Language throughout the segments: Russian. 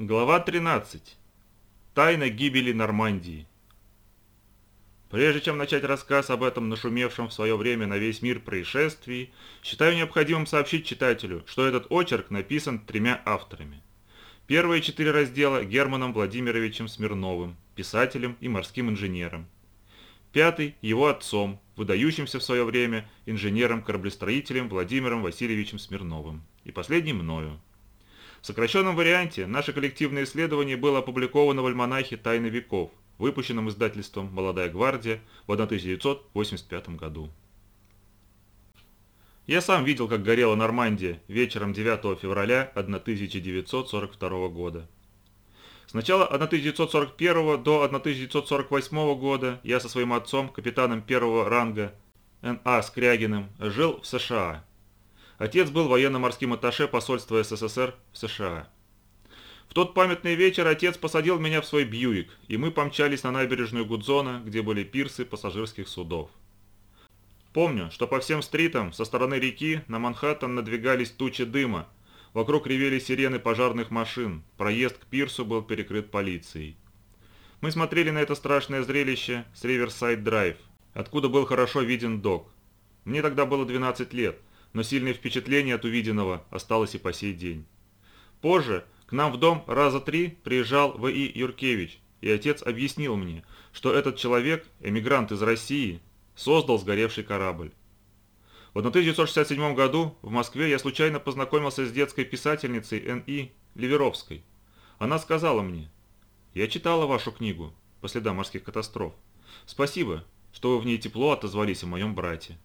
Глава 13. Тайна гибели Нормандии. Прежде чем начать рассказ об этом нашумевшем в свое время на весь мир происшествии, считаю необходимым сообщить читателю, что этот очерк написан тремя авторами. Первые четыре раздела Германом Владимировичем Смирновым, писателем и морским инженером. Пятый – его отцом, выдающимся в свое время инженером-кораблестроителем Владимиром Васильевичем Смирновым. И последний мною. В сокращенном варианте наше коллективное исследование было опубликовано в альманахе «Тайны веков», выпущенном издательством «Молодая гвардия» в 1985 году. Я сам видел, как горела Нормандия вечером 9 февраля 1942 года. С начала 1941 до 1948 года я со своим отцом, капитаном первого ранга Н.А. Скрягиным, жил в США. Отец был военно-морским атташе посольства СССР в США. В тот памятный вечер отец посадил меня в свой Бьюик, и мы помчались на набережную Гудзона, где были пирсы пассажирских судов. Помню, что по всем стритам со стороны реки на Манхэттен надвигались тучи дыма, Вокруг ревели сирены пожарных машин, проезд к пирсу был перекрыт полицией. Мы смотрели на это страшное зрелище с Риверсайд Драйв, откуда был хорошо виден док. Мне тогда было 12 лет, но сильное впечатление от увиденного осталось и по сей день. Позже к нам в дом раза три приезжал В.И. Юркевич, и отец объяснил мне, что этот человек, эмигрант из России, создал сгоревший корабль. В 1967 году в Москве я случайно познакомился с детской писательницей Н.И. Ливеровской. Она сказала мне, «Я читала вашу книгу «По следам морских катастроф». Спасибо, что вы в ней тепло отозвались о моем брате».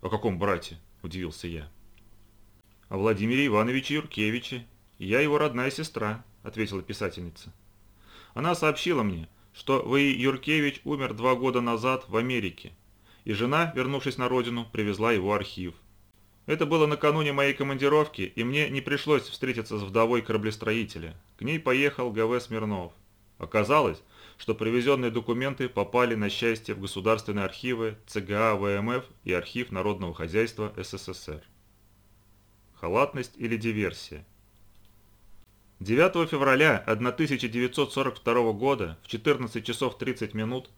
«О каком брате?» – удивился я. «О Владимире Ивановиче Юркевиче. Я его родная сестра», – ответила писательница. Она сообщила мне, что В.И. Юркевич умер два года назад в Америке, и жена, вернувшись на родину, привезла его архив. Это было накануне моей командировки, и мне не пришлось встретиться с вдовой кораблестроителя. К ней поехал Г.В. Смирнов. Оказалось, что привезенные документы попали на счастье в государственные архивы ЦГА ВМФ и архив Народного хозяйства СССР. Халатность или диверсия? 9 февраля 1942 года в 14 часов 30 минут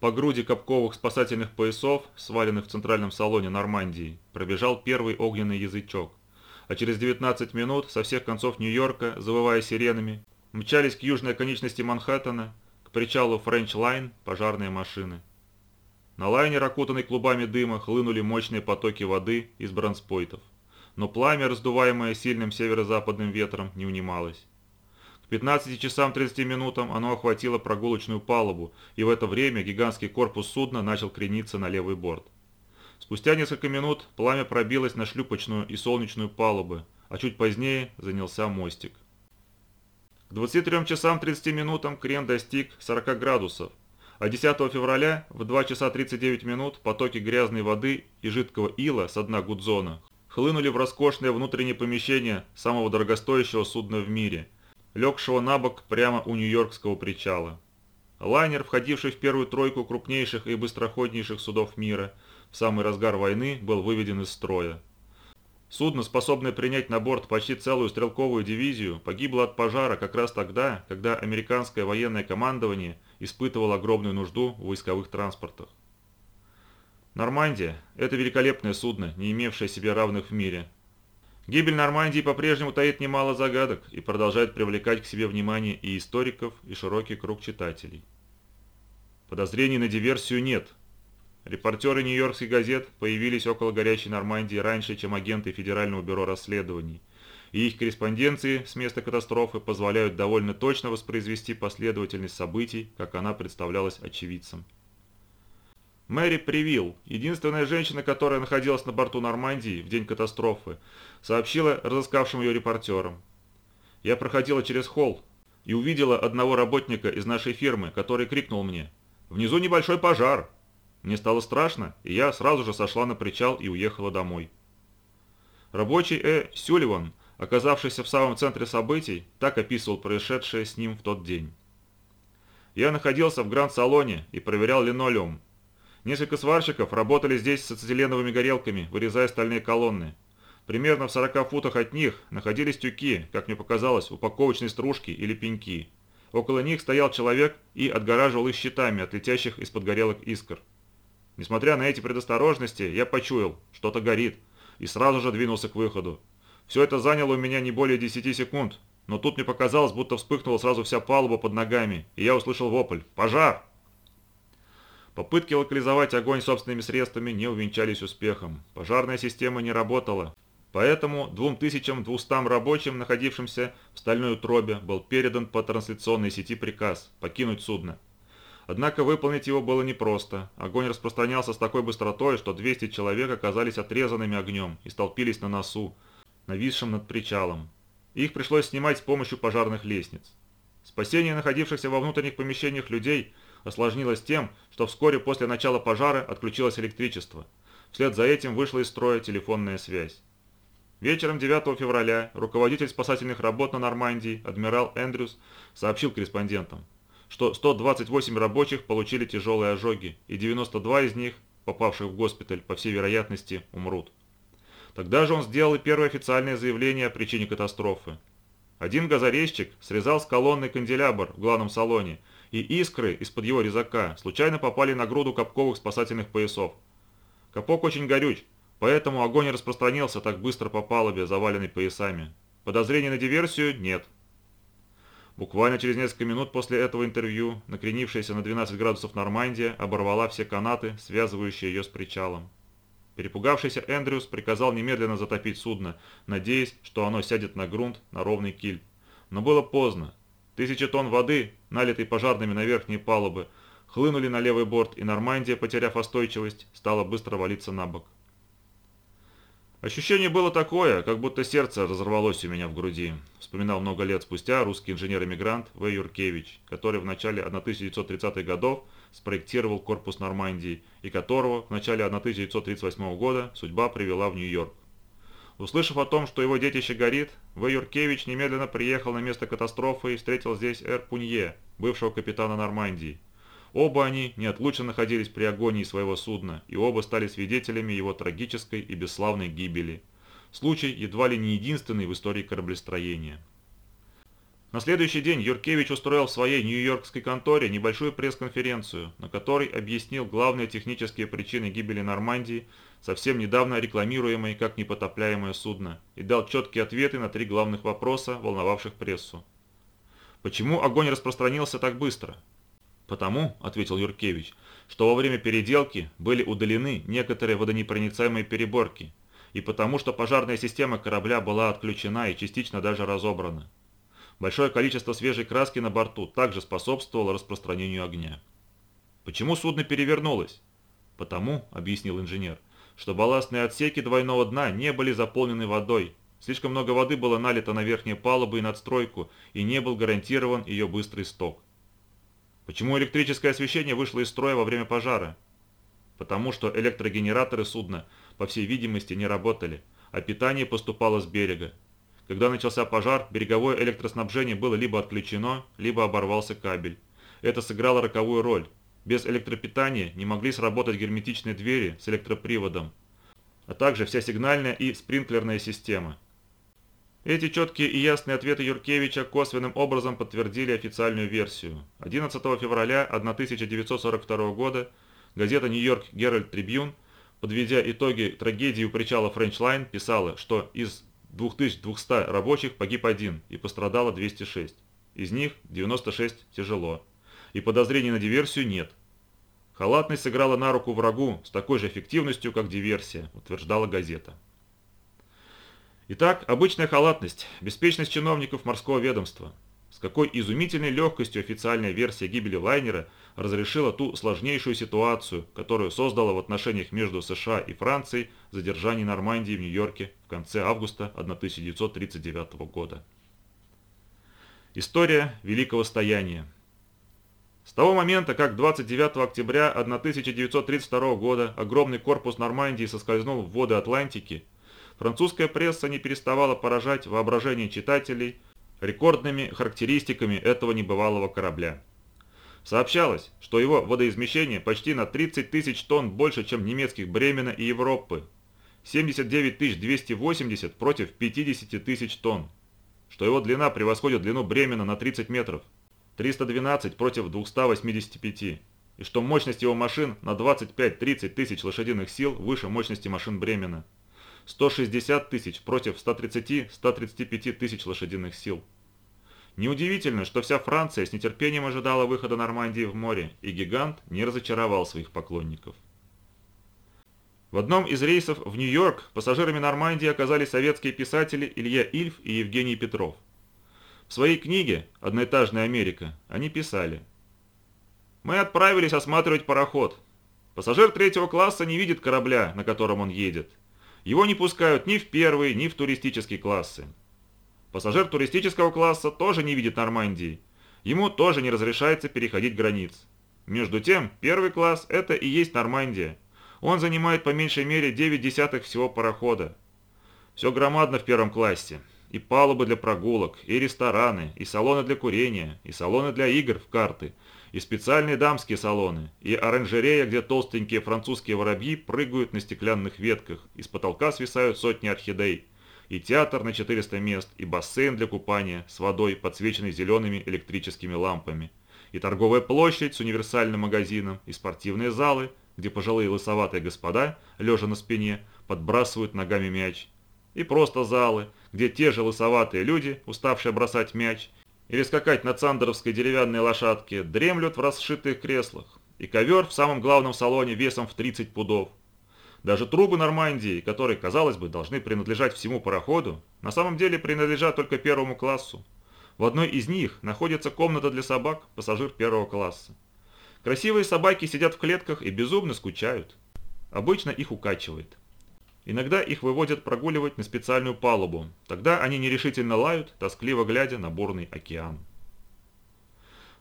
по груди капковых спасательных поясов, сваленных в центральном салоне Нормандии, пробежал первый огненный язычок. А через 19 минут со всех концов Нью-Йорка, завывая сиренами, мчались к южной оконечности Манхэттена, причалу Френч Лайн пожарные машины. На лайнер, окутанный клубами дыма, хлынули мощные потоки воды из брандспойтов. Но пламя, раздуваемое сильным северо-западным ветром, не унималось. К 15 часам 30 минутам оно охватило прогулочную палубу, и в это время гигантский корпус судна начал крениться на левый борт. Спустя несколько минут пламя пробилось на шлюпочную и солнечную палубы, а чуть позднее занялся мостик. К 23 часам 30 минутам крен достиг 40 градусов, а 10 февраля в 2 часа 39 минут потоки грязной воды и жидкого ила с дна Гудзона хлынули в роскошное внутреннее помещение самого дорогостоящего судна в мире – легшего на бок прямо у Нью-Йоркского причала. Лайнер, входивший в первую тройку крупнейших и быстроходнейших судов мира, в самый разгар войны был выведен из строя. Судно, способное принять на борт почти целую стрелковую дивизию, погибло от пожара как раз тогда, когда американское военное командование испытывало огромную нужду в войсковых транспортах. Нормандия – это великолепное судно, не имевшее себе равных в мире, Гибель Нормандии по-прежнему таит немало загадок и продолжает привлекать к себе внимание и историков, и широкий круг читателей. Подозрений на диверсию нет. Репортеры нью-йоркских газет появились около горячей Нормандии раньше, чем агенты Федерального бюро расследований, и их корреспонденции с места катастрофы позволяют довольно точно воспроизвести последовательность событий, как она представлялась очевидцам. Мэри Привилл, единственная женщина, которая находилась на борту Нормандии в день катастрофы, сообщила разыскавшим ее репортерам. Я проходила через холл и увидела одного работника из нашей фирмы, который крикнул мне «Внизу небольшой пожар!». Мне стало страшно, и я сразу же сошла на причал и уехала домой. Рабочий Э. Сюливан, оказавшийся в самом центре событий, так описывал происшедшее с ним в тот день. Я находился в гранд-салоне и проверял линолеум. Несколько сварщиков работали здесь с ацетиленовыми горелками, вырезая стальные колонны. Примерно в 40 футах от них находились тюки, как мне показалось, упаковочной стружки или пеньки. Около них стоял человек и отгораживал их щитами от летящих из-под горелых искр. Несмотря на эти предосторожности, я почуял, что-то горит, и сразу же двинулся к выходу. Все это заняло у меня не более 10 секунд, но тут мне показалось, будто вспыхнула сразу вся палуба под ногами, и я услышал вопль «Пожар!». Попытки локализовать огонь собственными средствами не увенчались успехом. Пожарная система не работала, Поэтому 2200 рабочим, находившимся в стальной утробе, был передан по трансляционной сети приказ покинуть судно. Однако выполнить его было непросто. Огонь распространялся с такой быстротой, что 200 человек оказались отрезанными огнем и столпились на носу, нависшем над причалом. Их пришлось снимать с помощью пожарных лестниц. Спасение находившихся во внутренних помещениях людей осложнилось тем, что вскоре после начала пожара отключилось электричество. Вслед за этим вышла из строя телефонная связь. Вечером 9 февраля руководитель спасательных работ на Нормандии, адмирал Эндрюс, сообщил корреспондентам, что 128 рабочих получили тяжелые ожоги, и 92 из них, попавших в госпиталь, по всей вероятности, умрут. Тогда же он сделал и первое официальное заявление о причине катастрофы. Один газорезчик срезал с колонны канделябр в главном салоне, и искры из-под его резака случайно попали на груду капковых спасательных поясов. Капок очень горюч, Поэтому огонь распространился так быстро по палубе, заваленной поясами. Подозрений на диверсию нет. Буквально через несколько минут после этого интервью, накренившаяся на 12 градусов Нормандия оборвала все канаты, связывающие ее с причалом. Перепугавшийся Эндрюс приказал немедленно затопить судно, надеясь, что оно сядет на грунт на ровный киль. Но было поздно. Тысячи тонн воды, налитой пожарными на верхние палубы, хлынули на левый борт, и Нормандия, потеряв остойчивость, стала быстро валиться на бок. Ощущение было такое, как будто сердце разорвалось у меня в груди, вспоминал много лет спустя русский инженер-эмигрант В. Юркевич, который в начале 1930-х годов спроектировал корпус Нормандии и которого в начале 1938 года судьба привела в Нью-Йорк. Услышав о том, что его детище горит, В. Юркевич немедленно приехал на место катастрофы и встретил здесь Эр Пунье, бывшего капитана Нормандии. Оба они неотлучно находились при агонии своего судна, и оба стали свидетелями его трагической и бесславной гибели. Случай едва ли не единственный в истории кораблестроения. На следующий день Юркевич устроил в своей нью-йоркской конторе небольшую пресс-конференцию, на которой объяснил главные технические причины гибели Нормандии, совсем недавно рекламируемой как непотопляемое судно, и дал четкие ответы на три главных вопроса, волновавших прессу. Почему огонь распространился так быстро? «Потому», – ответил Юркевич, – «что во время переделки были удалены некоторые водонепроницаемые переборки, и потому что пожарная система корабля была отключена и частично даже разобрана. Большое количество свежей краски на борту также способствовало распространению огня». «Почему судно перевернулось?» «Потому», – объяснил инженер, – «что балластные отсеки двойного дна не были заполнены водой, слишком много воды было налито на верхние палубы и надстройку, и не был гарантирован ее быстрый сток. Почему электрическое освещение вышло из строя во время пожара? Потому что электрогенераторы судна, по всей видимости, не работали, а питание поступало с берега. Когда начался пожар, береговое электроснабжение было либо отключено, либо оборвался кабель. Это сыграло роковую роль. Без электропитания не могли сработать герметичные двери с электроприводом, а также вся сигнальная и спринклерная система. Эти четкие и ясные ответы Юркевича косвенным образом подтвердили официальную версию. 11 февраля 1942 года газета «Нью-Йорк Геральд Трибьюн», подведя итоги трагедии у причала Френчлайн, писала, что из 2200 рабочих погиб один и пострадало 206. Из них 96 тяжело. И подозрений на диверсию нет. Халатность сыграла на руку врагу с такой же эффективностью, как диверсия, утверждала газета. Итак, обычная халатность, беспечность чиновников морского ведомства. С какой изумительной легкостью официальная версия гибели лайнера разрешила ту сложнейшую ситуацию, которую создала в отношениях между США и Францией задержание Нормандии в Нью-Йорке в конце августа 1939 года. История Великого Стояния С того момента, как 29 октября 1932 года огромный корпус Нормандии соскользнул в воды Атлантики, французская пресса не переставала поражать воображение читателей рекордными характеристиками этого небывалого корабля. Сообщалось, что его водоизмещение почти на 30 тысяч тонн больше, чем немецких Бремена и Европы. 79 280 против 50 тысяч тонн, что его длина превосходит длину Бремена на 30 метров, 312 против 285, и что мощность его машин на 25-30 тысяч лошадиных сил выше мощности машин Бремена, 160 тысяч против 130-135 тысяч лошадиных сил. Неудивительно, что вся Франция с нетерпением ожидала выхода Нормандии в море, и гигант не разочаровал своих поклонников. В одном из рейсов в Нью-Йорк пассажирами Нормандии оказались советские писатели Илья Ильф и Евгений Петров. В своей книге «Одноэтажная Америка» они писали «Мы отправились осматривать пароход. Пассажир третьего класса не видит корабля, на котором он едет. Его не пускают ни в первый, ни в туристические классы. Пассажир туристического класса тоже не видит Нормандии. Ему тоже не разрешается переходить границ. Между тем, первый класс – это и есть Нормандия. Он занимает по меньшей мере 9 десятых всего парохода. Все громадно в первом классе. И палубы для прогулок, и рестораны, и салоны для курения, и салоны для игр в карты, и специальные дамские салоны, и оранжерея, где толстенькие французские воробьи прыгают на стеклянных ветках, и с потолка свисают сотни орхидей – и театр на 400 мест, и бассейн для купания с водой, подсвеченной зелеными электрическими лампами, и торговая площадь с универсальным магазином, и спортивные залы, где пожилые лысоватые господа, лежа на спине, подбрасывают ногами мяч, и просто залы, где те же лысоватые люди, уставшие бросать мяч, или скакать на цандеровской деревянной лошадке, дремлют в расшитых креслах, и ковер в самом главном салоне весом в 30 пудов, даже трубы Нормандии, которые, казалось бы, должны принадлежать всему пароходу, на самом деле принадлежат только первому классу. В одной из них находится комната для собак, пассажир первого класса. Красивые собаки сидят в клетках и безумно скучают. Обычно их укачивает. Иногда их выводят прогуливать на специальную палубу. Тогда они нерешительно лают, тоскливо глядя на бурный океан.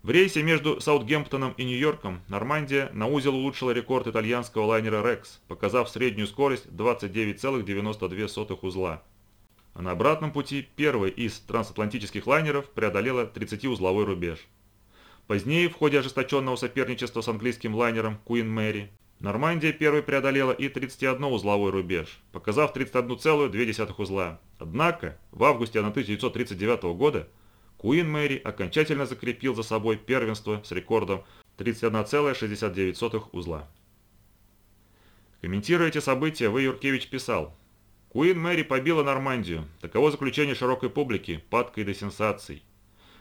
В рейсе между Саутгемптоном и Нью-Йорком Нормандия на узел улучшила рекорд итальянского лайнера «Рекс», показав среднюю скорость 29,92 узла. А на обратном пути первый из трансатлантических лайнеров преодолела 30-узловой рубеж. Позднее, в ходе ожесточенного соперничества с английским лайнером «Куин Мэри», Нормандия первой преодолела и 31-узловой рубеж, показав 31,2 узла. Однако, в августе 1939 года Куин Мэри окончательно закрепил за собой первенство с рекордом 31,69 узла. Комментируя эти события, В. Юркевич писал, «Куин Мэри побила Нормандию. Таково заключение широкой публики, падкой до сенсаций.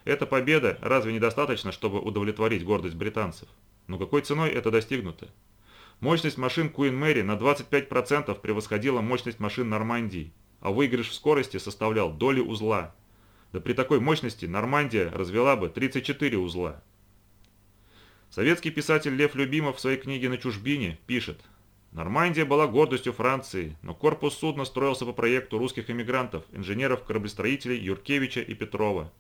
Эта победа разве недостаточно, чтобы удовлетворить гордость британцев? Но какой ценой это достигнуто? Мощность машин Куин Мэри на 25% превосходила мощность машин Нормандии, а выигрыш в скорости составлял доли узла, да при такой мощности Нормандия развела бы 34 узла. Советский писатель Лев Любимов в своей книге «На чужбине» пишет Нормандия была гордостью Франции, но корпус судна строился по проекту русских эмигрантов, инженеров-кораблестроителей Юркевича и Петрова.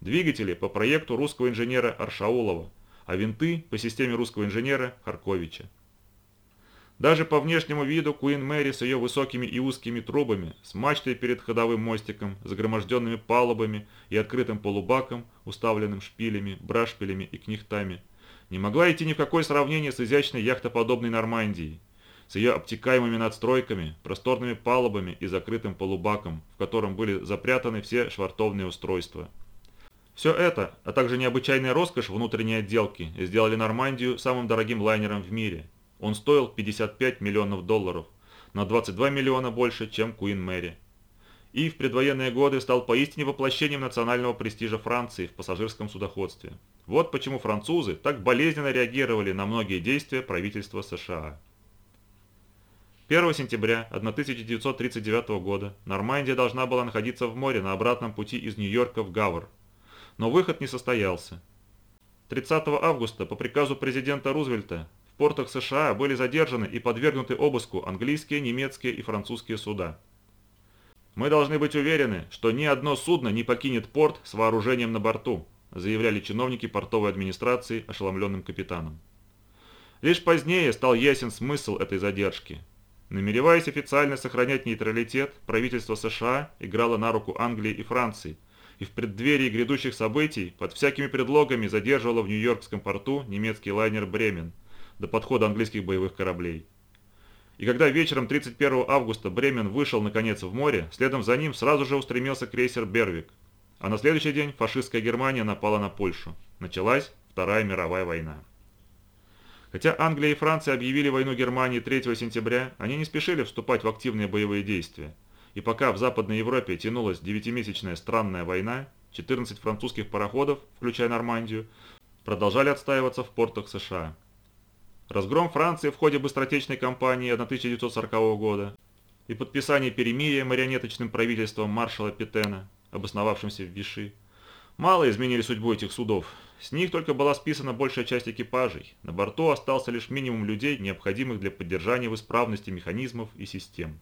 Двигатели по проекту русского инженера Аршаулова, а винты по системе русского инженера Харковича. Даже по внешнему виду Куин Мэри с ее высокими и узкими трубами, с мачтой перед ходовым мостиком, загроможденными палубами и открытым полубаком, уставленным шпилями, брашпилями и книхтами, не могла идти ни в какое сравнение с изящной яхтоподобной Нормандией, с ее обтекаемыми надстройками, просторными палубами и закрытым полубаком, в котором были запрятаны все швартовные устройства. Все это, а также необычайная роскошь внутренней отделки, сделали Нормандию самым дорогим лайнером в мире – он стоил 55 миллионов долларов, на 22 миллиона больше, чем Куин Мэри. И в предвоенные годы стал поистине воплощением национального престижа Франции в пассажирском судоходстве. Вот почему французы так болезненно реагировали на многие действия правительства США. 1 сентября 1939 года Нормандия должна была находиться в море на обратном пути из Нью-Йорка в Гавр. Но выход не состоялся. 30 августа по приказу президента Рузвельта в портах США были задержаны и подвергнуты обыску английские, немецкие и французские суда. «Мы должны быть уверены, что ни одно судно не покинет порт с вооружением на борту», заявляли чиновники портовой администрации ошеломленным капитаном. Лишь позднее стал ясен смысл этой задержки. Намереваясь официально сохранять нейтралитет, правительство США играло на руку Англии и Франции, и в преддверии грядущих событий под всякими предлогами задерживало в Нью-Йоркском порту немецкий лайнер «Бремен», до подхода английских боевых кораблей. И когда вечером 31 августа Бремен вышел наконец в море, следом за ним сразу же устремился крейсер «Бервик». А на следующий день фашистская Германия напала на Польшу. Началась Вторая мировая война. Хотя Англия и Франция объявили войну Германии 3 сентября, они не спешили вступать в активные боевые действия. И пока в Западной Европе тянулась девятимесячная странная война, 14 французских пароходов, включая Нормандию, продолжали отстаиваться в портах США. Разгром Франции в ходе быстротечной кампании 1940 года и подписание перемирия марионеточным правительством маршала Петена, обосновавшимся в Виши, мало изменили судьбу этих судов. С них только была списана большая часть экипажей. На борту остался лишь минимум людей, необходимых для поддержания в исправности механизмов и систем.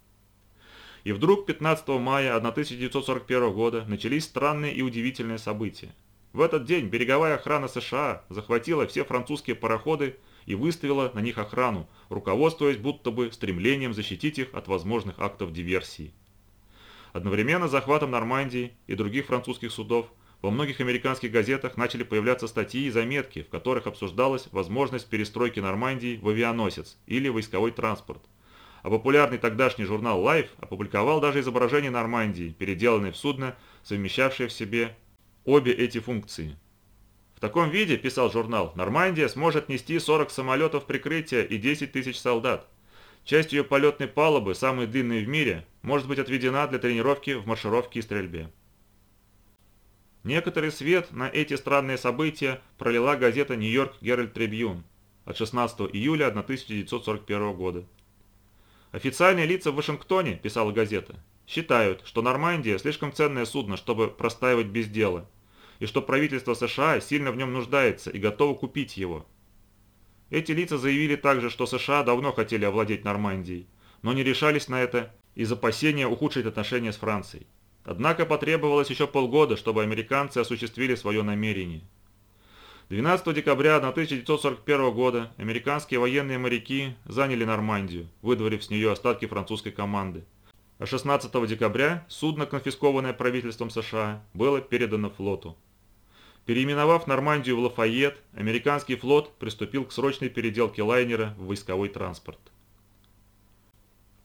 И вдруг 15 мая 1941 года начались странные и удивительные события. В этот день береговая охрана США захватила все французские пароходы и выставила на них охрану, руководствуясь будто бы стремлением защитить их от возможных актов диверсии. Одновременно с захватом Нормандии и других французских судов во многих американских газетах начали появляться статьи и заметки, в которых обсуждалась возможность перестройки Нормандии в авианосец или войсковой транспорт. А популярный тогдашний журнал Life опубликовал даже изображение Нормандии, переделанное в судно, совмещавшее в себе обе эти функции таком виде, писал журнал, Нормандия сможет нести 40 самолетов прикрытия и 10 тысяч солдат. Часть ее полетной палубы, самой длинной в мире, может быть отведена для тренировки в маршировке и стрельбе. Некоторый свет на эти странные события пролила газета «Нью-Йорк Геральд Трибьюн» от 16 июля 1941 года. Официальные лица в Вашингтоне, писала газета, считают, что Нормандия слишком ценное судно, чтобы простаивать без дела – и что правительство США сильно в нем нуждается и готово купить его. Эти лица заявили также, что США давно хотели овладеть Нормандией, но не решались на это из опасения ухудшить отношения с Францией. Однако потребовалось еще полгода, чтобы американцы осуществили свое намерение. 12 декабря 1941 года американские военные моряки заняли Нормандию, выдворив с нее остатки французской команды. А 16 декабря судно, конфискованное правительством США, было передано флоту. Переименовав Нормандию в Лафайет, американский флот приступил к срочной переделке лайнера в войсковой транспорт.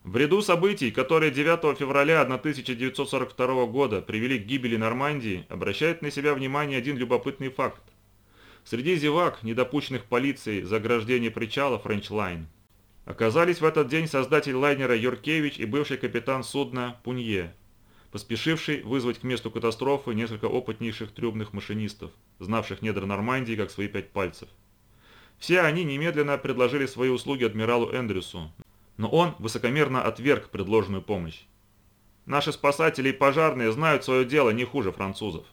В ряду событий, которые 9 февраля 1942 года привели к гибели Нормандии, обращает на себя внимание один любопытный факт. Среди зевак, недопущенных полицией за ограждение причала Френч Лайн, оказались в этот день создатель лайнера Юркевич и бывший капитан судна Пунье, поспешивший вызвать к месту катастрофы несколько опытнейших трюмных машинистов, знавших недра Нормандии как свои пять пальцев. Все они немедленно предложили свои услуги адмиралу Эндрюсу, но он высокомерно отверг предложенную помощь. Наши спасатели и пожарные знают свое дело не хуже французов.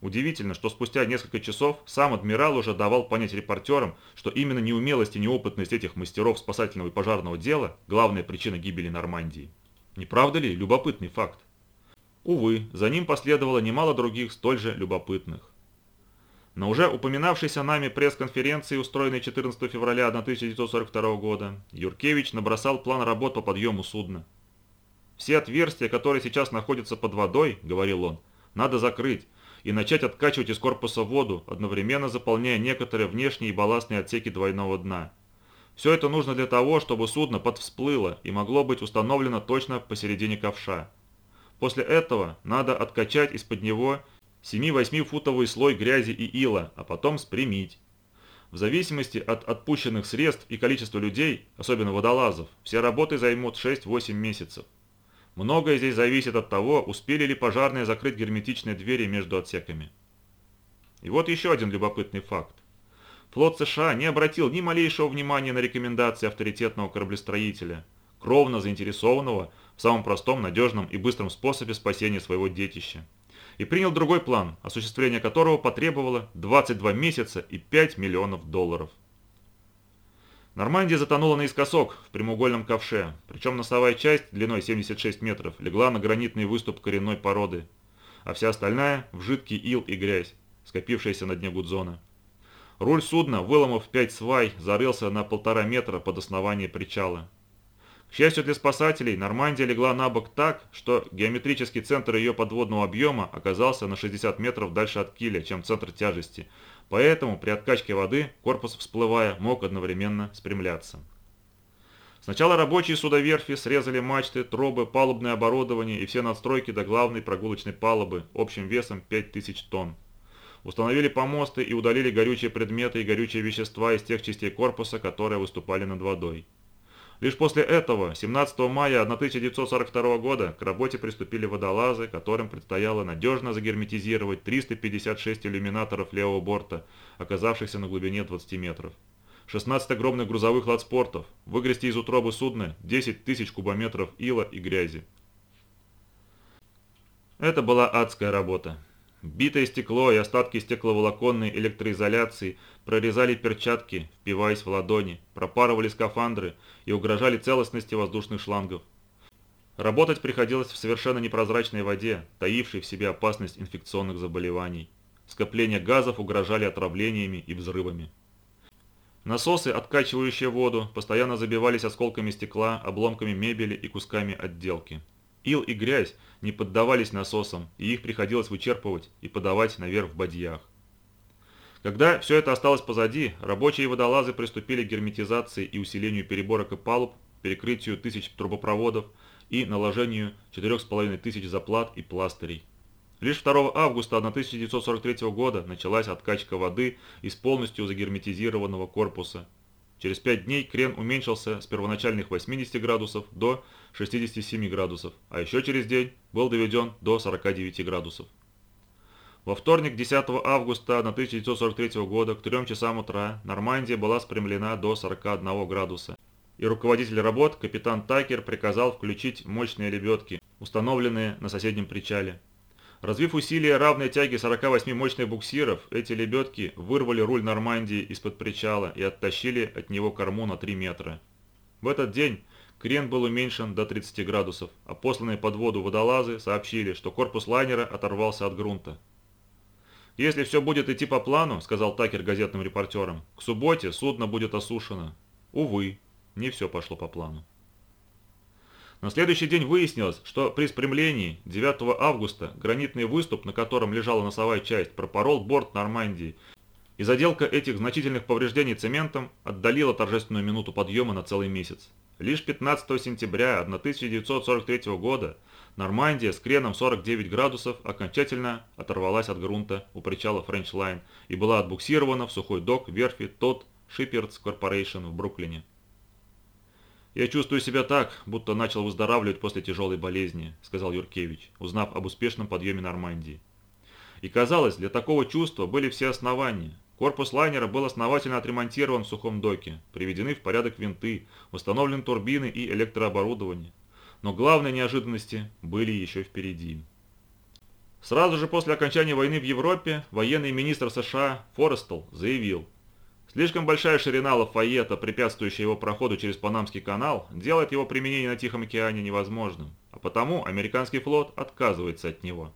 Удивительно, что спустя несколько часов сам адмирал уже давал понять репортерам, что именно неумелость и неопытность этих мастеров спасательного и пожарного дела – главная причина гибели Нормандии. Не правда ли любопытный факт? Увы, за ним последовало немало других столь же любопытных. На уже упоминавшейся нами пресс-конференции, устроенной 14 февраля 1942 года, Юркевич набросал план работ по подъему судна. «Все отверстия, которые сейчас находятся под водой, — говорил он, — надо закрыть и начать откачивать из корпуса воду, одновременно заполняя некоторые внешние и балластные отсеки двойного дна. Все это нужно для того, чтобы судно подвсплыло и могло быть установлено точно посередине ковша. После этого надо откачать из-под него 7-8 футовый слой грязи и ила, а потом спрямить. В зависимости от отпущенных средств и количества людей, особенно водолазов, все работы займут 6-8 месяцев. Многое здесь зависит от того, успели ли пожарные закрыть герметичные двери между отсеками. И вот еще один любопытный факт. Флот США не обратил ни малейшего внимания на рекомендации авторитетного кораблестроителя, кровно заинтересованного в самом простом, надежном и быстром способе спасения своего детища. И принял другой план, осуществление которого потребовало 22 месяца и 5 миллионов долларов. Нормандия затонула наискосок в прямоугольном ковше, причем носовая часть длиной 76 метров легла на гранитный выступ коренной породы, а вся остальная в жидкий ил и грязь, скопившаяся на дне гудзона. Руль судна, выломав пять свай, зарылся на полтора метра под основание причала. К счастью для спасателей, Нормандия легла на бок так, что геометрический центр ее подводного объема оказался на 60 метров дальше от киля, чем центр тяжести, поэтому при откачке воды корпус, всплывая, мог одновременно спрямляться. Сначала рабочие судоверфи срезали мачты, трубы, палубное оборудование и все надстройки до главной прогулочной палубы общим весом 5000 тонн. Установили помосты и удалили горючие предметы и горючие вещества из тех частей корпуса, которые выступали над водой. Лишь после этого, 17 мая 1942 года, к работе приступили водолазы, которым предстояло надежно загерметизировать 356 иллюминаторов левого борта, оказавшихся на глубине 20 метров. 16 огромных грузовых ладспортов, выгрести из утробы судна 10 тысяч кубометров ила и грязи. Это была адская работа. Битое стекло и остатки стекловолоконной электроизоляции прорезали перчатки, впиваясь в ладони, пропарывали скафандры и угрожали целостности воздушных шлангов. Работать приходилось в совершенно непрозрачной воде, таившей в себе опасность инфекционных заболеваний. Скопления газов угрожали отравлениями и взрывами. Насосы, откачивающие воду, постоянно забивались осколками стекла, обломками мебели и кусками отделки. Ил и грязь не поддавались насосам, и их приходилось вычерпывать и подавать наверх в бадьях. Когда все это осталось позади, рабочие водолазы приступили к герметизации и усилению переборок и палуб, перекрытию тысяч трубопроводов и наложению 4,5 тысяч заплат и пластырей. Лишь 2 августа 1943 года началась откачка воды из полностью загерметизированного корпуса. Через 5 дней крен уменьшился с первоначальных 80 градусов до 67 градусов, а еще через день был доведен до 49 градусов. Во вторник, 10 августа 1943 года к 3 часам утра Нормандия была спрямлена до 41 градуса, и руководитель работ, капитан Такер, приказал включить мощные лебедки, установленные на соседнем причале. Развив усилия равной тяги 48 мощных буксиров, эти лебедки вырвали руль Нормандии из-под причала и оттащили от него корму на 3 метра. В этот день Крен был уменьшен до 30 градусов, а посланные под воду водолазы сообщили, что корпус лайнера оторвался от грунта. «Если все будет идти по плану», — сказал Такер газетным репортерам, — «к субботе судно будет осушено». Увы, не все пошло по плану. На следующий день выяснилось, что при спрямлении 9 августа гранитный выступ, на котором лежала носовая часть, пропорол борт Нормандии, и заделка этих значительных повреждений цементом отдалила торжественную минуту подъема на целый месяц. Лишь 15 сентября 1943 года Нормандия с креном 49 градусов окончательно оторвалась от грунта у причала Line и была отбуксирована в сухой док верфи Тот Shipyards Corporation в Бруклине. «Я чувствую себя так, будто начал выздоравливать после тяжелой болезни», – сказал Юркевич, узнав об успешном подъеме Нормандии. И казалось, для такого чувства были все основания. Корпус лайнера был основательно отремонтирован в сухом доке, приведены в порядок винты, установлены турбины и электрооборудование. Но главные неожиданности были еще впереди. Сразу же после окончания войны в Европе военный министр США Форестел заявил, Слишком большая ширина Лафайета, препятствующая его проходу через Панамский канал, делает его применение на Тихом океане невозможным, а потому американский флот отказывается от него.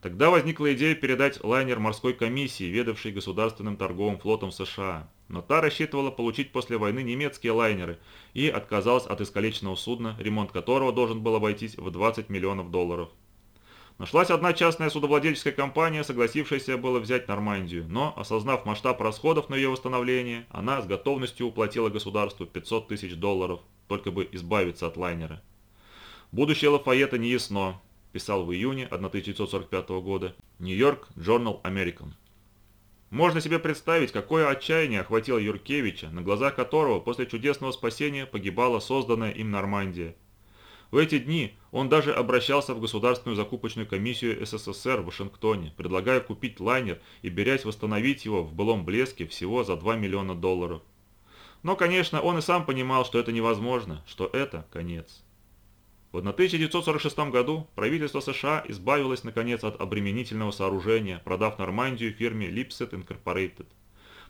Тогда возникла идея передать лайнер морской комиссии, ведавшей государственным торговым флотом США. Но та рассчитывала получить после войны немецкие лайнеры и отказалась от искалеченного судна, ремонт которого должен был обойтись в 20 миллионов долларов. Нашлась одна частная судовладельческая компания, согласившаяся было взять Нормандию, но, осознав масштаб расходов на ее восстановление, она с готовностью уплатила государству 500 тысяч долларов, только бы избавиться от лайнера. Будущее Лафайета не ясно, писал в июне 1945 года Нью-Йорк Journal American. Можно себе представить, какое отчаяние охватило Юркевича, на глазах которого после чудесного спасения погибала созданная им Нормандия. В эти дни он даже обращался в Государственную закупочную комиссию СССР в Вашингтоне, предлагая купить лайнер и берясь восстановить его в былом блеске всего за 2 миллиона долларов. Но, конечно, он и сам понимал, что это невозможно, что это конец. В 1946 году правительство США избавилось наконец от обременительного сооружения, продав Нормандию фирме Lipset Incorporated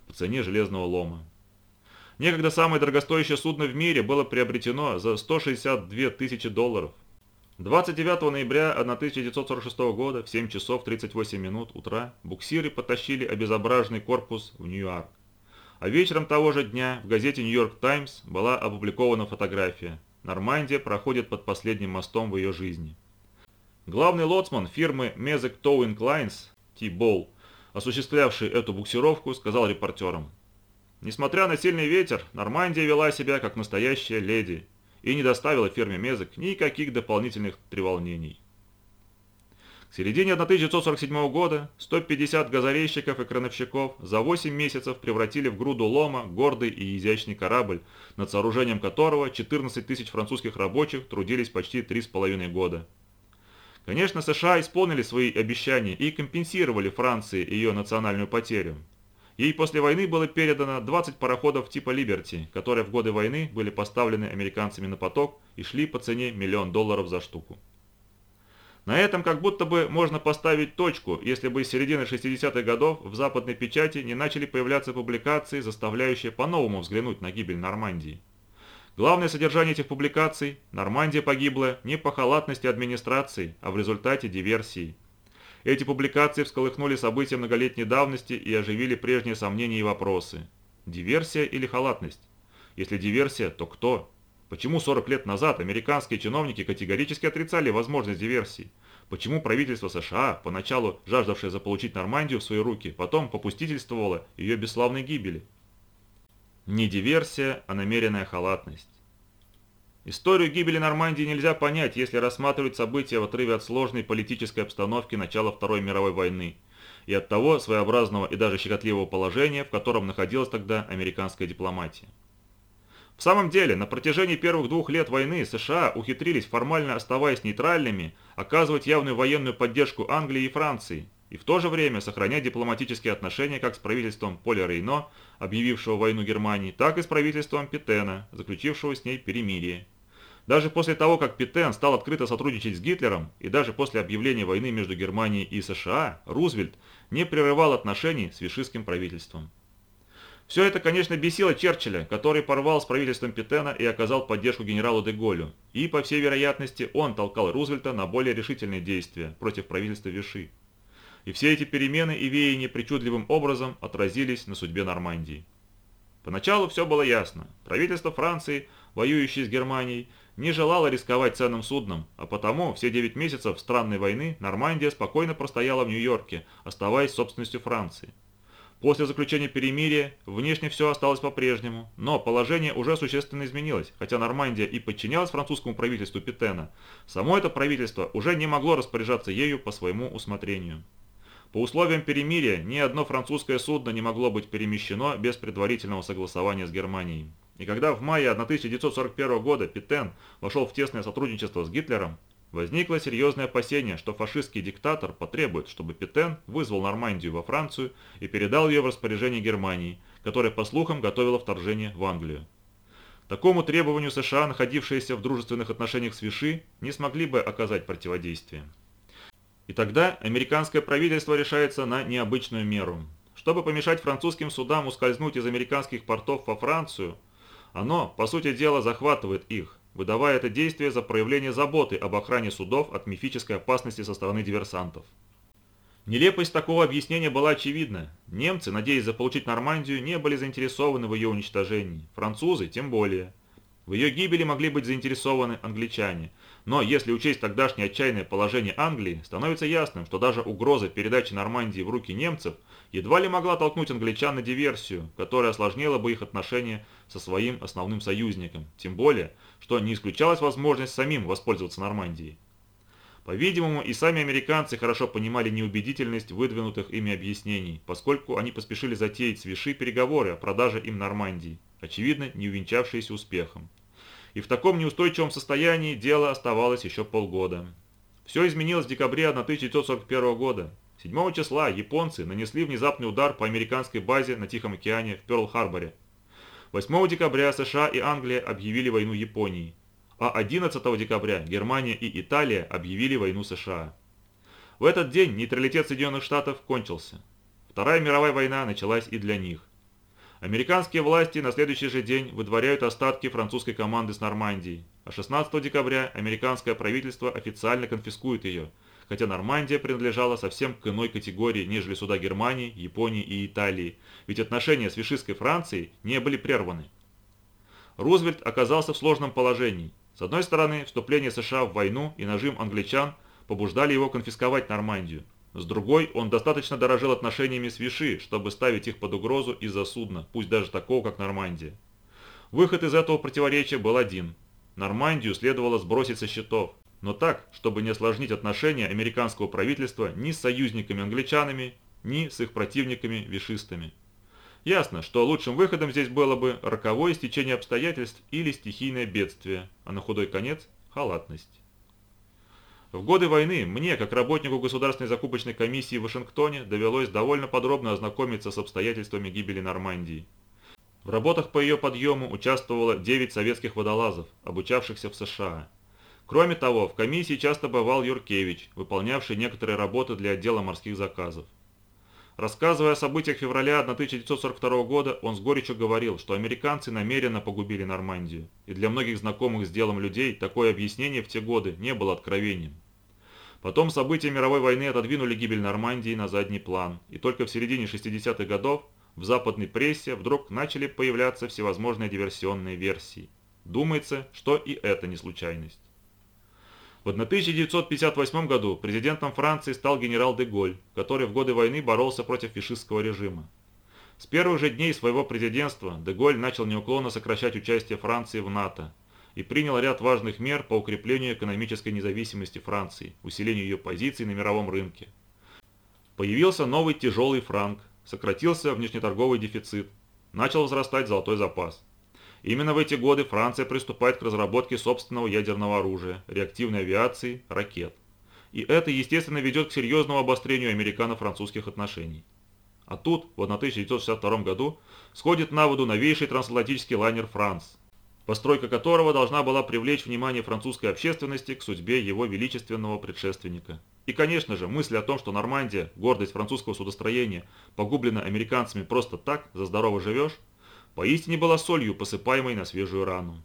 по цене железного лома. Некогда самое дорогостоящее судно в мире было приобретено за 162 тысячи долларов. 29 ноября 1946 года в 7 часов 38 минут утра буксиры потащили обезображенный корпус в Нью-Йорк. А вечером того же дня в газете «Нью-Йорк Таймс» была опубликована фотография, Нормандия проходит под последним мостом в ее жизни. Главный лоцман фирмы Mezek Towing Lines, T. Ball, осуществлявший эту буксировку, сказал репортерам, Несмотря на сильный ветер, Нормандия вела себя как настоящая леди и не доставила фирме Мезок никаких дополнительных треволнений. К середине 1947 года 150 газорейщиков и крановщиков за 8 месяцев превратили в груду лома гордый и изящный корабль, над сооружением которого 14 тысяч французских рабочих трудились почти 3,5 года. Конечно, США исполнили свои обещания и компенсировали Франции ее национальную потерю. Ей после войны было передано 20 пароходов типа «Либерти», которые в годы войны были поставлены американцами на поток и шли по цене миллион долларов за штуку. На этом как будто бы можно поставить точку, если бы с середины 60-х годов в западной печати не начали появляться публикации, заставляющие по-новому взглянуть на гибель Нормандии. Главное содержание этих публикаций – Нормандия погибла не по халатности администрации, а в результате диверсии. Эти публикации всколыхнули события многолетней давности и оживили прежние сомнения и вопросы. Диверсия или халатность? Если диверсия, то кто? Почему 40 лет назад американские чиновники категорически отрицали возможность диверсии? Почему правительство США, поначалу жаждавшее заполучить Нормандию в свои руки, потом попустительствовало ее бесславной гибели? Не диверсия, а намеренная халатность. Историю гибели Нормандии нельзя понять, если рассматривать события в отрыве от сложной политической обстановки начала Второй мировой войны и от того своеобразного и даже щекотливого положения, в котором находилась тогда американская дипломатия. В самом деле, на протяжении первых двух лет войны США ухитрились, формально оставаясь нейтральными, оказывать явную военную поддержку Англии и Франции, и в то же время сохранять дипломатические отношения как с правительством Поля Рейно, объявившего войну Германии, так и с правительством Петена, заключившего с ней перемирие. Даже после того, как Петен стал открыто сотрудничать с Гитлером, и даже после объявления войны между Германией и США, Рузвельт не прерывал отношений с вишистским правительством. Все это, конечно, бесило Черчилля, который порвал с правительством Петена и оказал поддержку генералу де Голлю. И, по всей вероятности, он толкал Рузвельта на более решительные действия против правительства Виши. И все эти перемены и веяния причудливым образом отразились на судьбе Нормандии. Поначалу все было ясно. Правительство Франции, воюющее с Германией, не желало рисковать ценным судном, а потому все 9 месяцев странной войны Нормандия спокойно простояла в Нью-Йорке, оставаясь собственностью Франции. После заключения перемирия внешне все осталось по-прежнему, но положение уже существенно изменилось, хотя Нормандия и подчинялась французскому правительству Петена, само это правительство уже не могло распоряжаться ею по своему усмотрению. По условиям перемирия ни одно французское судно не могло быть перемещено без предварительного согласования с Германией. И когда в мае 1941 года Петен вошел в тесное сотрудничество с Гитлером, Возникло серьезное опасение, что фашистский диктатор потребует, чтобы Петен вызвал Нормандию во Францию и передал ее в распоряжение Германии, которая, по слухам, готовила вторжение в Англию. Такому требованию США, находившиеся в дружественных отношениях с Виши, не смогли бы оказать противодействие. И тогда американское правительство решается на необычную меру. Чтобы помешать французским судам ускользнуть из американских портов во Францию, оно, по сути дела, захватывает их, выдавая это действие за проявление заботы об охране судов от мифической опасности со стороны диверсантов. Нелепость такого объяснения была очевидна. Немцы, надеясь заполучить Нормандию, не были заинтересованы в ее уничтожении. Французы тем более. В ее гибели могли быть заинтересованы англичане. Но если учесть тогдашнее отчаянное положение Англии, становится ясным, что даже угроза передачи Нормандии в руки немцев едва ли могла толкнуть англичан на диверсию, которая осложнила бы их отношения со своим основным союзником. Тем более, что не исключалась возможность самим воспользоваться Нормандией. По-видимому, и сами американцы хорошо понимали неубедительность выдвинутых ими объяснений, поскольку они поспешили затеять с Виши переговоры о продаже им Нормандии, очевидно, не увенчавшиеся успехом. И в таком неустойчивом состоянии дело оставалось еще полгода. Все изменилось в декабре 1941 года. 7 числа японцы нанесли внезапный удар по американской базе на Тихом океане в Пёрл-Харборе, 8 декабря США и Англия объявили войну Японии, а 11 декабря Германия и Италия объявили войну США. В этот день нейтралитет Соединенных Штатов кончился. Вторая мировая война началась и для них. Американские власти на следующий же день выдворяют остатки французской команды с Нормандии, а 16 декабря американское правительство официально конфискует ее – хотя Нормандия принадлежала совсем к иной категории, нежели суда Германии, Японии и Италии, ведь отношения с Вишистской Францией не были прерваны. Рузвельт оказался в сложном положении. С одной стороны, вступление США в войну и нажим англичан побуждали его конфисковать Нормандию. С другой, он достаточно дорожил отношениями с Виши, чтобы ставить их под угрозу из-за судна, пусть даже такого, как Нормандия. Выход из этого противоречия был один. Нормандию следовало сбросить со счетов, но так, чтобы не осложнить отношения американского правительства ни с союзниками-англичанами, ни с их противниками-вишистами. Ясно, что лучшим выходом здесь было бы роковое стечение обстоятельств или стихийное бедствие, а на худой конец – халатность. В годы войны мне, как работнику Государственной закупочной комиссии в Вашингтоне, довелось довольно подробно ознакомиться с обстоятельствами гибели Нормандии. В работах по ее подъему участвовало 9 советских водолазов, обучавшихся в США. Кроме того, в комиссии часто бывал Юркевич, выполнявший некоторые работы для отдела морских заказов. Рассказывая о событиях февраля 1942 года, он с горечью говорил, что американцы намеренно погубили Нормандию, и для многих знакомых с делом людей такое объяснение в те годы не было откровением. Потом события мировой войны отодвинули гибель Нормандии на задний план, и только в середине 60-х годов в западной прессе вдруг начали появляться всевозможные диверсионные версии. Думается, что и это не случайность. В 1958 году президентом Франции стал генерал де Голь, который в годы войны боролся против фашистского режима. С первых же дней своего президентства де Голь начал неуклонно сокращать участие Франции в НАТО и принял ряд важных мер по укреплению экономической независимости Франции, усилению ее позиций на мировом рынке. Появился новый тяжелый франк, сократился внешнеторговый дефицит, начал возрастать золотой запас. Именно в эти годы Франция приступает к разработке собственного ядерного оружия, реактивной авиации, ракет. И это, естественно, ведет к серьезному обострению американо-французских отношений. А тут, в 1962 году, сходит на воду новейший трансатлантический лайнер «Франс», постройка которого должна была привлечь внимание французской общественности к судьбе его величественного предшественника. И, конечно же, мысль о том, что Нормандия, гордость французского судостроения, погублена американцами просто так, за здорово живешь, поистине была солью, посыпаемой на свежую рану.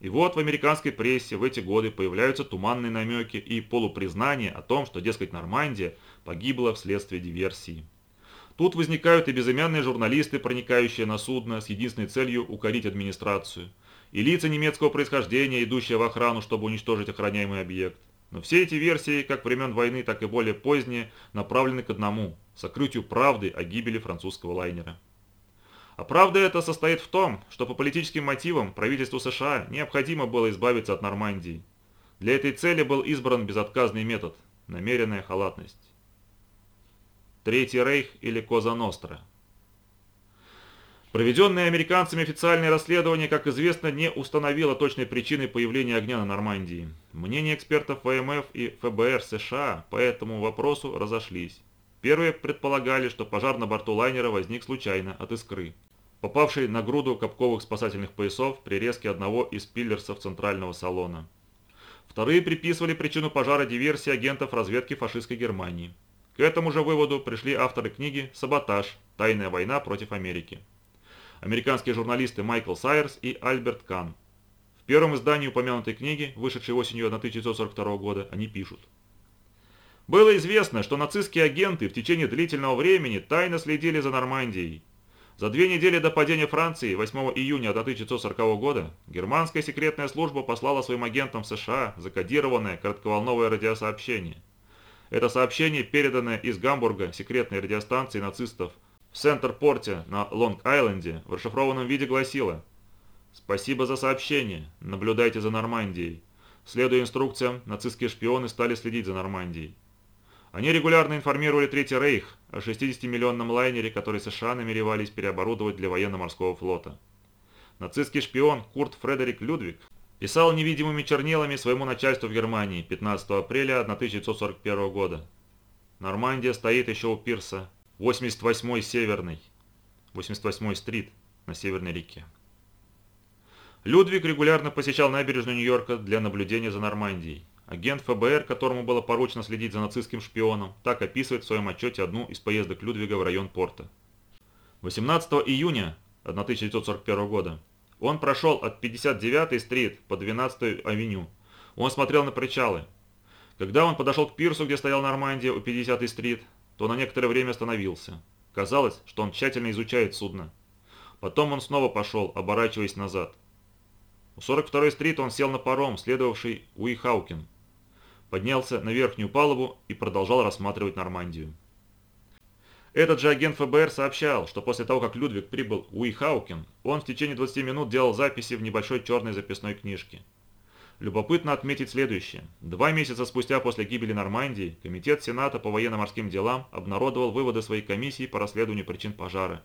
И вот в американской прессе в эти годы появляются туманные намеки и полупризнания о том, что, дескать, Нормандия погибла вследствие диверсии. Тут возникают и безымянные журналисты, проникающие на судно с единственной целью укорить администрацию, и лица немецкого происхождения, идущие в охрану, чтобы уничтожить охраняемый объект. Но все эти версии, как времен войны, так и более поздние, направлены к одному – сокрытию правды о гибели французского лайнера. А правда это состоит в том, что по политическим мотивам правительству США необходимо было избавиться от Нормандии. Для этой цели был избран безотказный метод – намеренная халатность. Третий рейх или Коза Ностра. Проведенное американцами официальное расследование, как известно, не установило точной причины появления огня на Нормандии. Мнения экспертов ВМФ и ФБР США по этому вопросу разошлись. Первые предполагали, что пожар на борту лайнера возник случайно от искры попавший на груду капковых спасательных поясов при резке одного из пиллерсов центрального салона. Вторые приписывали причину пожара диверсии агентов разведки фашистской Германии. К этому же выводу пришли авторы книги «Саботаж. Тайная война против Америки». Американские журналисты Майкл Сайерс и Альберт Кан. В первом издании упомянутой книги, вышедшей осенью 1942 года, они пишут. Было известно, что нацистские агенты в течение длительного времени тайно следили за Нормандией, за две недели до падения Франции 8 июня 1940 года германская секретная служба послала своим агентам в США закодированное коротковолновое радиосообщение. Это сообщение, переданное из Гамбурга секретной радиостанции нацистов в Центр-порте на Лонг-Айленде, в расшифрованном виде гласило «Спасибо за сообщение. Наблюдайте за Нормандией. Следуя инструкциям, нацистские шпионы стали следить за Нормандией. Они регулярно информировали Третий Рейх о 60-миллионном лайнере, который США намеревались переоборудовать для военно-морского флота. Нацистский шпион Курт Фредерик Людвиг писал невидимыми чернилами своему начальству в Германии 15 апреля 1941 года. Нормандия стоит еще у пирса 88-й Северный, 88-й стрит на Северной реке. Людвиг регулярно посещал набережную Нью-Йорка для наблюдения за Нормандией. Агент ФБР, которому было поручено следить за нацистским шпионом, так описывает в своем отчете одну из поездок Людвига в район порта. 18 июня 1941 года он прошел от 59-й стрит по 12-й авеню. Он смотрел на причалы. Когда он подошел к пирсу, где стоял Нормандия у 50-й стрит, то на некоторое время остановился. Казалось, что он тщательно изучает судно. Потом он снова пошел, оборачиваясь назад. У 42-й стрит он сел на паром, следовавший Уихаукен. поднялся на верхнюю палубу и продолжал рассматривать Нормандию. Этот же агент ФБР сообщал, что после того, как Людвиг прибыл в Уихаукен, он в течение 20 минут делал записи в небольшой черной записной книжке. Любопытно отметить следующее. Два месяца спустя после гибели Нормандии Комитет Сената по военно-морским делам обнародовал выводы своей комиссии по расследованию причин пожара.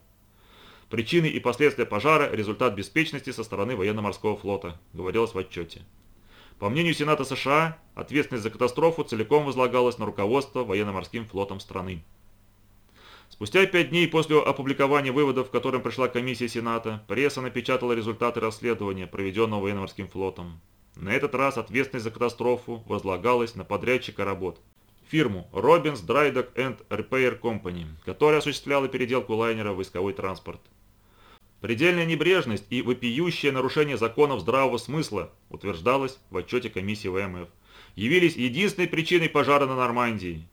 Причины и последствия пожара – результат беспечности со стороны военно-морского флота, говорилось в отчете. По мнению Сената США, ответственность за катастрофу целиком возлагалась на руководство военно-морским флотом страны. Спустя пять дней после опубликования выводов, к которым пришла комиссия Сената, пресса напечатала результаты расследования, проведенного военно-морским флотом. На этот раз ответственность за катастрофу возлагалась на подрядчика работ. Фирму Robbins Drydock and Repair Company, которая осуществляла переделку лайнера в войсковой транспорт. Предельная небрежность и вопиющее нарушение законов здравого смысла, утверждалось в отчете комиссии ВМФ, явились единственной причиной пожара на Нормандии.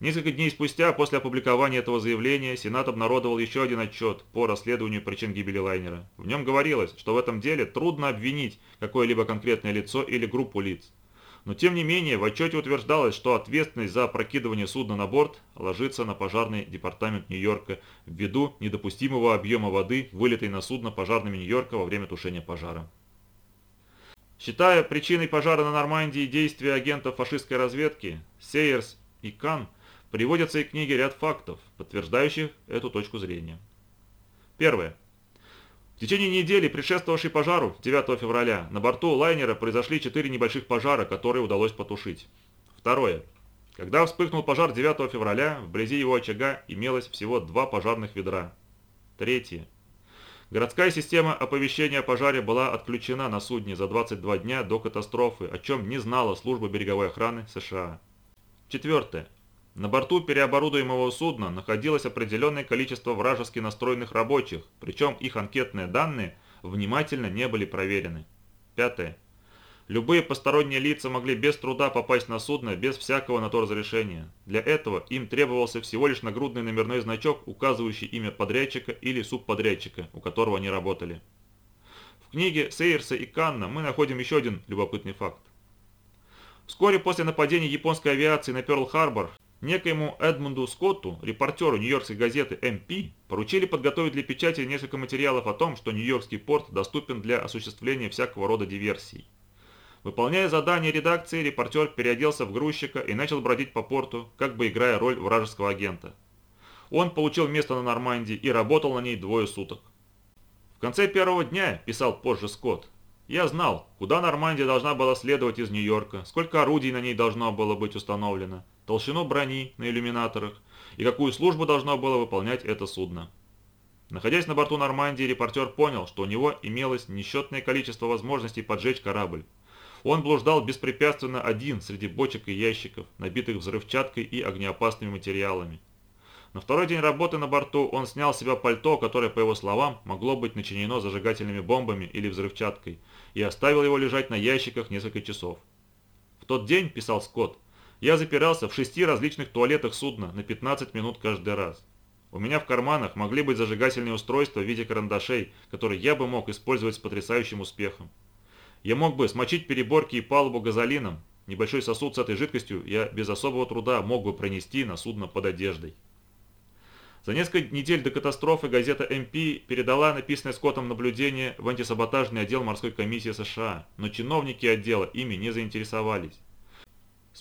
Несколько дней спустя, после опубликования этого заявления, Сенат обнародовал еще один отчет по расследованию причин гибели лайнера. В нем говорилось, что в этом деле трудно обвинить какое-либо конкретное лицо или группу лиц. Но тем не менее, в отчете утверждалось, что ответственность за прокидывание судна на борт ложится на пожарный департамент Нью-Йорка ввиду недопустимого объема воды, вылитой на судно пожарными Нью-Йорка во время тушения пожара. Считая причиной пожара на Нормандии действия агентов фашистской разведки, Сейерс и Кан – Приводятся и книги ряд фактов, подтверждающих эту точку зрения. Первое. В течение недели, предшествовавшей пожару 9 февраля, на борту лайнера произошли четыре небольших пожара, которые удалось потушить. Второе. Когда вспыхнул пожар 9 февраля, вблизи его очага имелось всего два пожарных ведра. Третье. Городская система оповещения о пожаре была отключена на судне за 22 дня до катастрофы, о чем не знала служба береговой охраны США. Четвертое. На борту переоборудуемого судна находилось определенное количество вражески настроенных рабочих, причем их анкетные данные внимательно не были проверены. Пятое. Любые посторонние лица могли без труда попасть на судно без всякого на то разрешения. Для этого им требовался всего лишь нагрудный номерной значок, указывающий имя подрядчика или субподрядчика, у которого они работали. В книге Сейерса и Канна мы находим еще один любопытный факт. Вскоре после нападения японской авиации на Перл-Харбор Некоему Эдмунду Скотту, репортеру нью-йоркской газеты MP, поручили подготовить для печати несколько материалов о том, что Нью-Йоркский порт доступен для осуществления всякого рода диверсий. Выполняя задание редакции, репортер переоделся в грузчика и начал бродить по порту, как бы играя роль вражеского агента. Он получил место на Нормандии и работал на ней двое суток. В конце первого дня, писал позже Скотт, я знал, куда Нормандия должна была следовать из Нью-Йорка, сколько орудий на ней должно было быть установлено, толщину брони на иллюминаторах и какую службу должно было выполнять это судно. Находясь на борту Нормандии, репортер понял, что у него имелось несчетное количество возможностей поджечь корабль. Он блуждал беспрепятственно один среди бочек и ящиков, набитых взрывчаткой и огнеопасными материалами. На второй день работы на борту он снял с себя пальто, которое, по его словам, могло быть начинено зажигательными бомбами или взрывчаткой, и оставил его лежать на ящиках несколько часов. В тот день, писал Скотт, я запирался в шести различных туалетах судна на 15 минут каждый раз. У меня в карманах могли быть зажигательные устройства в виде карандашей, которые я бы мог использовать с потрясающим успехом. Я мог бы смочить переборки и палубу газолином. Небольшой сосуд с этой жидкостью я без особого труда мог бы пронести на судно под одеждой. За несколько недель до катастрофы газета MP передала написанное Скоттом наблюдение в антисаботажный отдел морской комиссии США, но чиновники отдела ими не заинтересовались.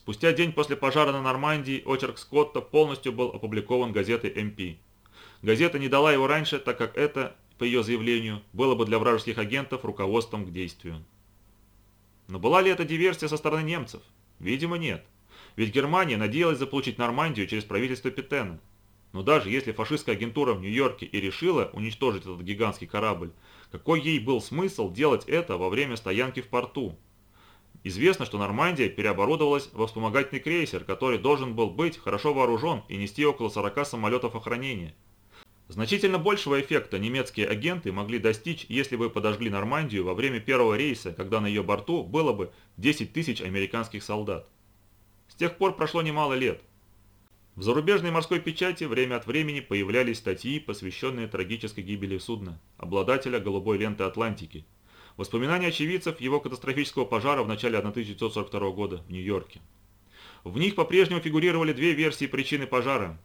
Спустя день после пожара на Нормандии очерк Скотта полностью был опубликован газетой MP. Газета не дала его раньше, так как это, по ее заявлению, было бы для вражеских агентов руководством к действию. Но была ли это диверсия со стороны немцев? Видимо, нет. Ведь Германия надеялась заполучить Нормандию через правительство Петена. Но даже если фашистская агентура в Нью-Йорке и решила уничтожить этот гигантский корабль, какой ей был смысл делать это во время стоянки в порту? Известно, что Нормандия переоборудовалась во вспомогательный крейсер, который должен был быть хорошо вооружен и нести около 40 самолетов охранения. Значительно большего эффекта немецкие агенты могли достичь, если бы подожгли Нормандию во время первого рейса, когда на ее борту было бы 10 тысяч американских солдат. С тех пор прошло немало лет. В зарубежной морской печати время от времени появлялись статьи, посвященные трагической гибели судна, обладателя голубой ленты Атлантики. Воспоминания очевидцев его катастрофического пожара в начале 1942 года в Нью-Йорке. В них по-прежнему фигурировали две версии причины пожара.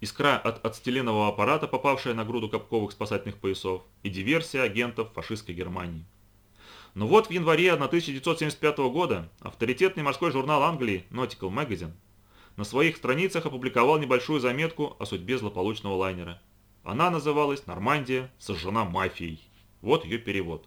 Искра от ацетиленового аппарата, попавшая на груду капковых спасательных поясов, и диверсия агентов фашистской Германии. Но вот в январе 1975 года авторитетный морской журнал Англии Nautical Magazine на своих страницах опубликовал небольшую заметку о судьбе злополучного лайнера. Она называлась «Нормандия сожжена мафией». Вот ее перевод.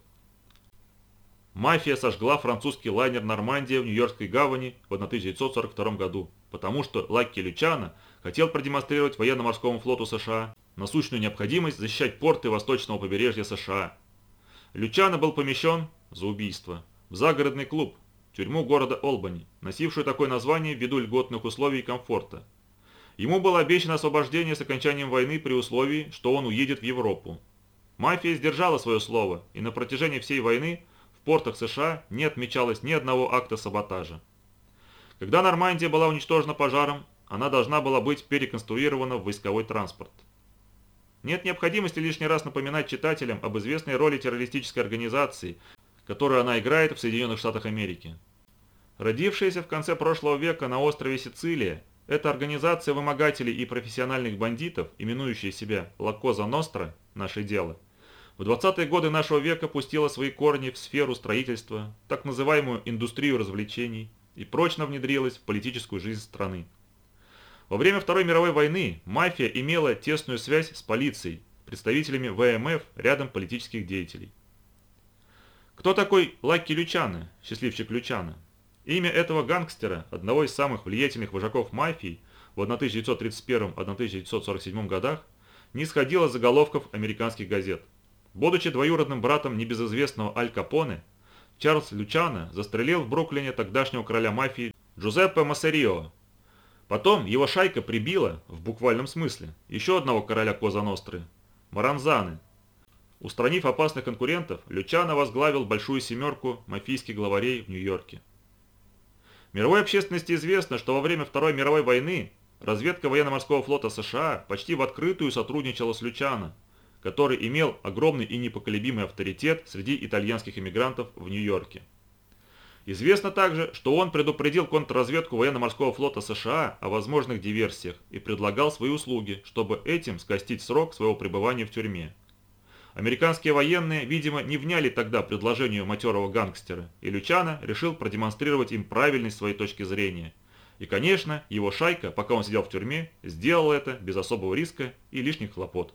Мафия сожгла французский лайнер «Нормандия» в Нью-Йоркской гавани в 1942 году, потому что Лакки Лючана хотел продемонстрировать военно-морскому флоту США насущную необходимость защищать порты восточного побережья США. Лючана был помещен за убийство в загородный клуб, тюрьму города Олбани, носившую такое название ввиду льготных условий и комфорта. Ему было обещано освобождение с окончанием войны при условии, что он уедет в Европу. Мафия сдержала свое слово, и на протяжении всей войны в портах США не отмечалось ни одного акта саботажа. Когда Нормандия была уничтожена пожаром, она должна была быть переконструирована в войсковой транспорт. Нет необходимости лишний раз напоминать читателям об известной роли террористической организации, которую она играет в Соединенных Штатах Америки. Родившаяся в конце прошлого века на острове Сицилия, эта организация вымогателей и профессиональных бандитов, именующая себя «Лакоза Ностра» – наше дело – в 20-е годы нашего века пустила свои корни в сферу строительства, так называемую индустрию развлечений, и прочно внедрилась в политическую жизнь страны. Во время Второй мировой войны мафия имела тесную связь с полицией, представителями ВМФ рядом политических деятелей. Кто такой Лаки Лючана, счастливчик Лючана? Имя этого гангстера, одного из самых влиятельных вожаков мафии в 1931-1947 годах, не сходило с заголовков американских газет. Будучи двоюродным братом небезызвестного Аль Капоне, Чарльз Лючано застрелил в Бруклине тогдашнего короля мафии Джузеппе Массерио. Потом его шайка прибила, в буквальном смысле, еще одного короля Коза Ностры – Маранзаны. Устранив опасных конкурентов, Лючано возглавил большую семерку мафийских главарей в Нью-Йорке. Мировой общественности известно, что во время Второй мировой войны разведка военно-морского флота США почти в открытую сотрудничала с Лючано – который имел огромный и непоколебимый авторитет среди итальянских иммигрантов в Нью-Йорке. Известно также, что он предупредил контрразведку военно-морского флота США о возможных диверсиях и предлагал свои услуги, чтобы этим скостить срок своего пребывания в тюрьме. Американские военные, видимо, не вняли тогда предложению матерого гангстера, и Лючано решил продемонстрировать им правильность своей точки зрения. И, конечно, его шайка, пока он сидел в тюрьме, сделала это без особого риска и лишних хлопот.